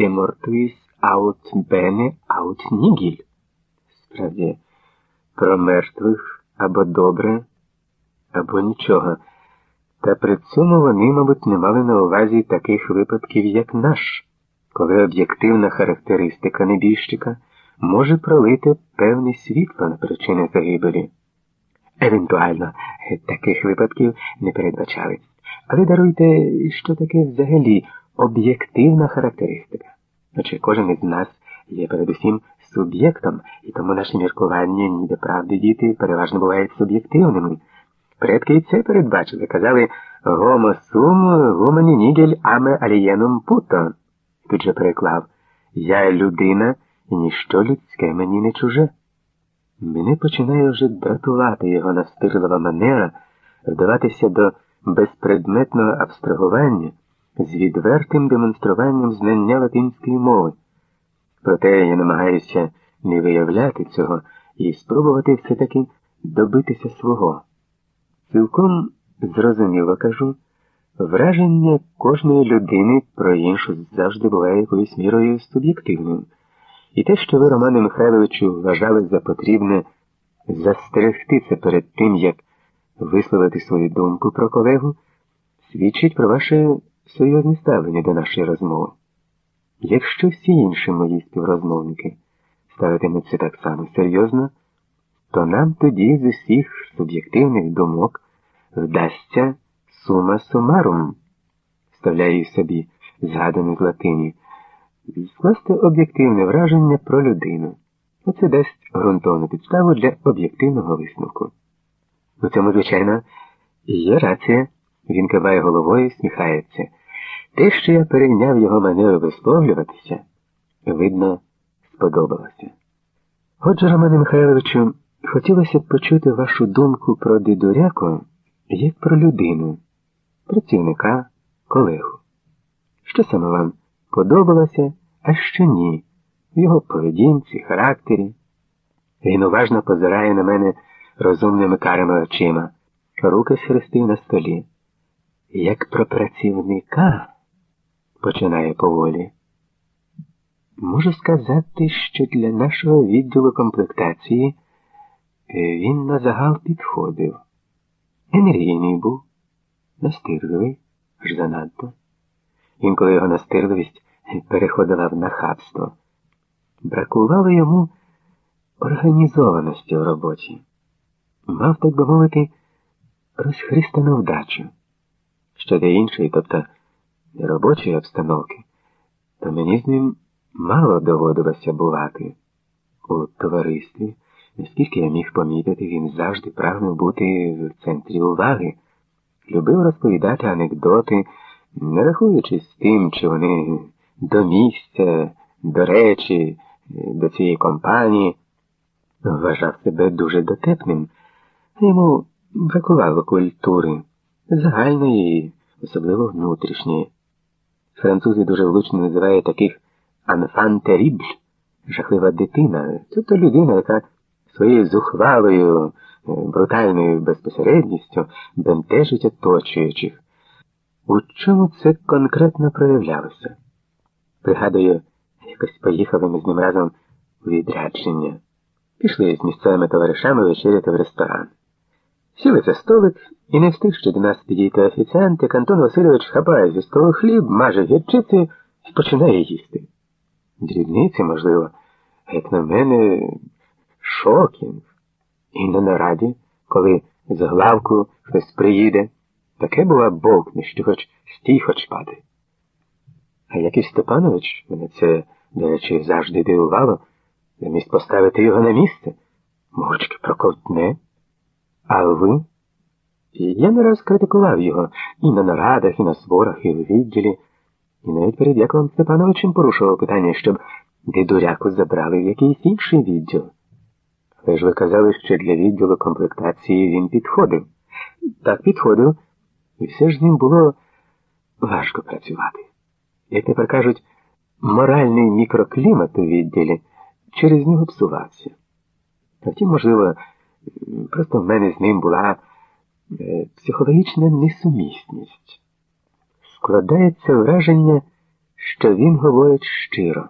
де мортуїс аут бене аут нігіль. Справді, про мертвих або добре, або нічого. Та при цьому вони, мабуть, не мали на увазі таких випадків, як наш, коли об'єктивна характеристика небіжчика може пролити певне світло на причини загибелі. Евентуально, таких випадків не передбачали. Але даруйте, що таке взагалі об'єктивна характеристика. Наче кожен із нас є передусім суб'єктом, і тому наші міркування ніде правди діти переважно бувають суб'єктивними. Предки і це передбачили, казали гомо сум, гумані нігель аме алієнум путо. Тут же переклав Я людина, і ніщо людське мені не чуже. Мене починає вже дратувати його настирлива манера вдаватися до безпредметного абстрагування з відвертим демонструванням знання латинської мови. Проте я намагаюся не виявляти цього і спробувати все-таки добитися свого. Цілком зрозуміло кажу, враження кожної людини про іншу завжди буває якоюсь мірою суб'єктивним. І те, що ви, Романе Михайловичу, вважали за потрібне застерегти це перед тим, як висловити свою думку про колегу, свідчить про ваше серйозне ставлення до нашої розмови. Якщо всі інші мої співрозмовники ставитимуться так само серйозно, то нам тоді з усіх суб'єктивних думок вдасться сума сумарум, вставляю собі згаданий з латині, скласти об'єктивне враження про людину. Оце дасть ґрунтовну підставу для об'єктивного висновку. У цьому, звичайно, є рація, він киває головою сміхається. Те, що я перейняв його манеру висловлюватися, видно, сподобалося. Отже, Романе Михайловичу, хотілося б почути вашу думку про дидуряку як про людину, працівника, колегу. Що саме вам подобалося, а що ні, в його поведінці, характері. Він уважно позирає на мене розумними карими очима, руки схрестив на столі. Як про працівника, починає поволі, можу сказати, що для нашого відділу комплектації він на загал підходив. Енергійний був, настирливий, аж занадто. Інколи його настирливість переходила в нахабство. Бракувало йому організованості в роботі. Мав, так би мовити, розхристану вдачу. Щодо іншої, тобто робочої обстановки, то мені з ним мало доводилося бувати. У товаристві, наскільки я міг помітити, він завжди прагнув бути в центрі уваги, любив розповідати анекдоти, не рахуючись з тим, чи вони до місця, до речі, до цієї компанії, вважав себе дуже дотепним. Йому бракувало культури, загальної, особливо внутрішньої. Французи дуже влучно називають таких «анфан терібль» жахлива дитина. Тобто людина, яка своєю зухвалою, брутальною безпосередністю бентежить оточуючих. У чому це конкретно проявлялося? Пригадую, якось поїхали ми з ним разом у відрядження. Пішли з місцевими товаришами вечеряти в ресторан. Сіли за столик і не встиг ще до нас підійти офіціант, як Антон Васильович хапає зі столу хліб, маже гірчиці і починає їсти. Дрібниці, можливо, як на мене, шокінг. І на нараді, коли з главку хтось приїде, таке була бовкне, що хоч стій хоч падай. А Яків Степанович, мене це, до речі, завжди дивувало, замість поставити його на місце, мовчки проковтне. А ви? Я не раз критикував його і на нарадах, і на зборах, і в відділі, і навіть перед Яковом Степановичем порушував питання, щоб дидуряку забрали в якийсь інший відділ. Але ж ви казали, що для відділу комплектації він підходив. Так підходив, і все ж з ним було важко працювати. Як тепер кажуть, моральний мікроклімат у відділі через нього псувався. А втім, можливо, просто в мене з ним була психологічна несумісність. Складається враження, що він говорить щиро.